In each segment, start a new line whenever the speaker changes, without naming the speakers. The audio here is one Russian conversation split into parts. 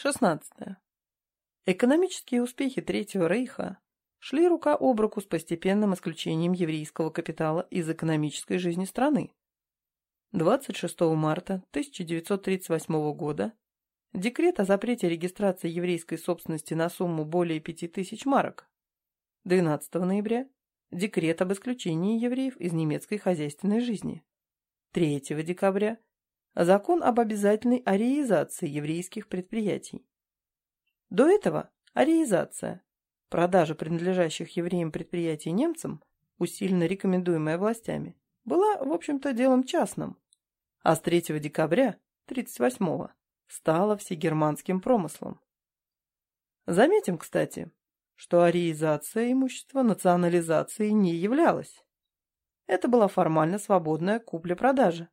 16. Экономические успехи Третьего Рейха шли рука об руку с постепенным исключением еврейского капитала из экономической жизни страны. 26 марта 1938 года декрет о запрете регистрации еврейской собственности на сумму более 5000 марок. 12 ноября декрет об исключении евреев из немецкой хозяйственной жизни. 3 декабря закон об обязательной ареизации еврейских предприятий. До этого ареизация, продажа принадлежащих евреям предприятий немцам, усиленно рекомендуемая властями, была, в общем-то, делом частным, а с 3 декабря 1938 стала всегерманским промыслом. Заметим, кстати, что ареизация имущества национализацией не являлась. Это была формально свободная купля-продажа.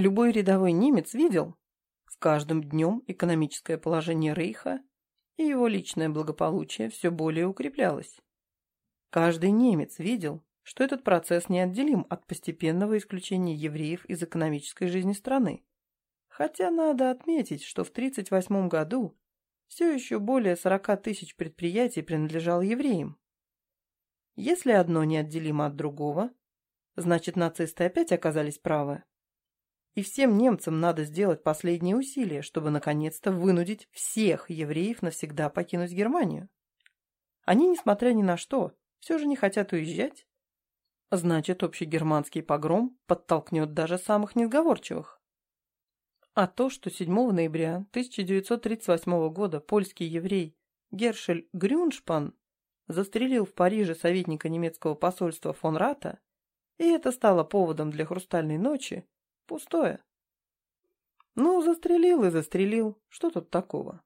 Любой рядовой немец видел, с каждым днем экономическое положение Рейха и его личное благополучие все более укреплялось. Каждый немец видел, что этот процесс неотделим от постепенного исключения евреев из экономической жизни страны. Хотя надо отметить, что в 1938 году все еще более 40 тысяч предприятий принадлежало евреям. Если одно неотделимо от другого, значит нацисты опять оказались правы. И всем немцам надо сделать последние усилия, чтобы наконец-то вынудить всех евреев навсегда покинуть Германию. Они, несмотря ни на что, все же не хотят уезжать. Значит, общегерманский погром подтолкнет даже самых несговорчивых. А то, что 7 ноября 1938 года польский еврей Гершель Грюншпан застрелил в Париже советника немецкого посольства фон Рата, и это стало поводом для «Хрустальной ночи», Пустое. Ну, застрелил и застрелил. Что тут такого?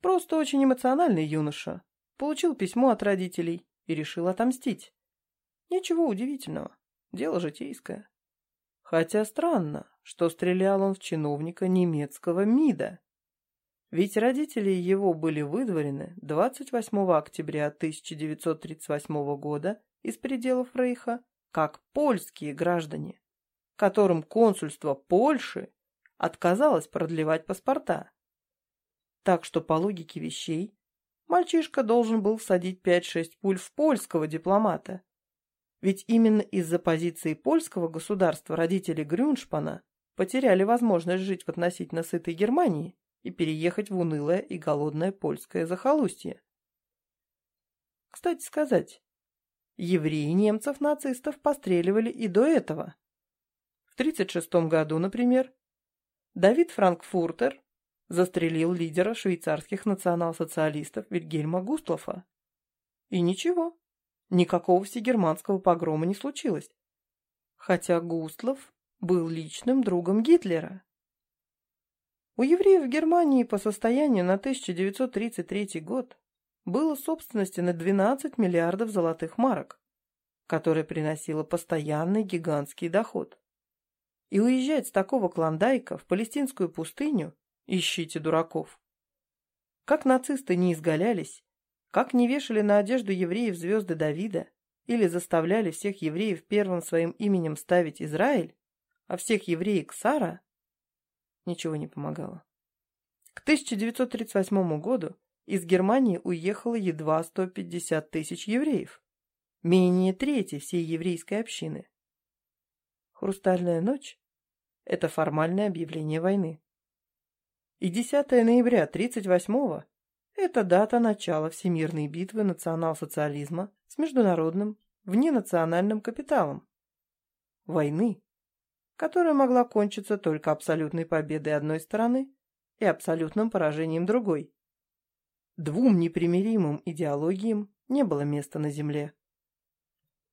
Просто очень эмоциональный юноша. Получил письмо от родителей и решил отомстить. Ничего удивительного. Дело житейское. Хотя странно, что стрелял он в чиновника немецкого МИДа. Ведь родители его были выдворены 28 октября 1938 года из пределов Рейха как польские граждане которым консульство Польши отказалось продлевать паспорта. Так что по логике вещей мальчишка должен был всадить 5-6 пуль в польского дипломата. Ведь именно из-за позиции польского государства родители Грюншпана потеряли возможность жить в относительно сытой Германии и переехать в унылое и голодное польское захолустье. Кстати сказать, евреи немцев-нацистов постреливали и до этого. В 1936 году, например, Давид Франкфуртер застрелил лидера швейцарских национал-социалистов Вильгельма Густлофа. И ничего, никакого всегерманского погрома не случилось. Хотя Густлов был личным другом Гитлера. У евреев в Германии по состоянию на 1933 год было собственности на 12 миллиардов золотых марок, которая приносила постоянный гигантский доход. И уезжать с такого клондайка в палестинскую пустыню ищите дураков. Как нацисты не изгалялись, как не вешали на одежду евреев звезды Давида или заставляли всех евреев первым своим именем ставить Израиль, а всех евреев Сара, ничего не помогало. К 1938 году из Германии уехало едва 150 тысяч евреев, менее трети всей еврейской общины. Хрустальная ночь – это формальное объявление войны. И 10 ноября 1938-го – это дата начала всемирной битвы национал-социализма с международным, вненациональным капиталом. Войны, которая могла кончиться только абсолютной победой одной стороны и абсолютным поражением другой. Двум непримиримым идеологиям не было места на земле.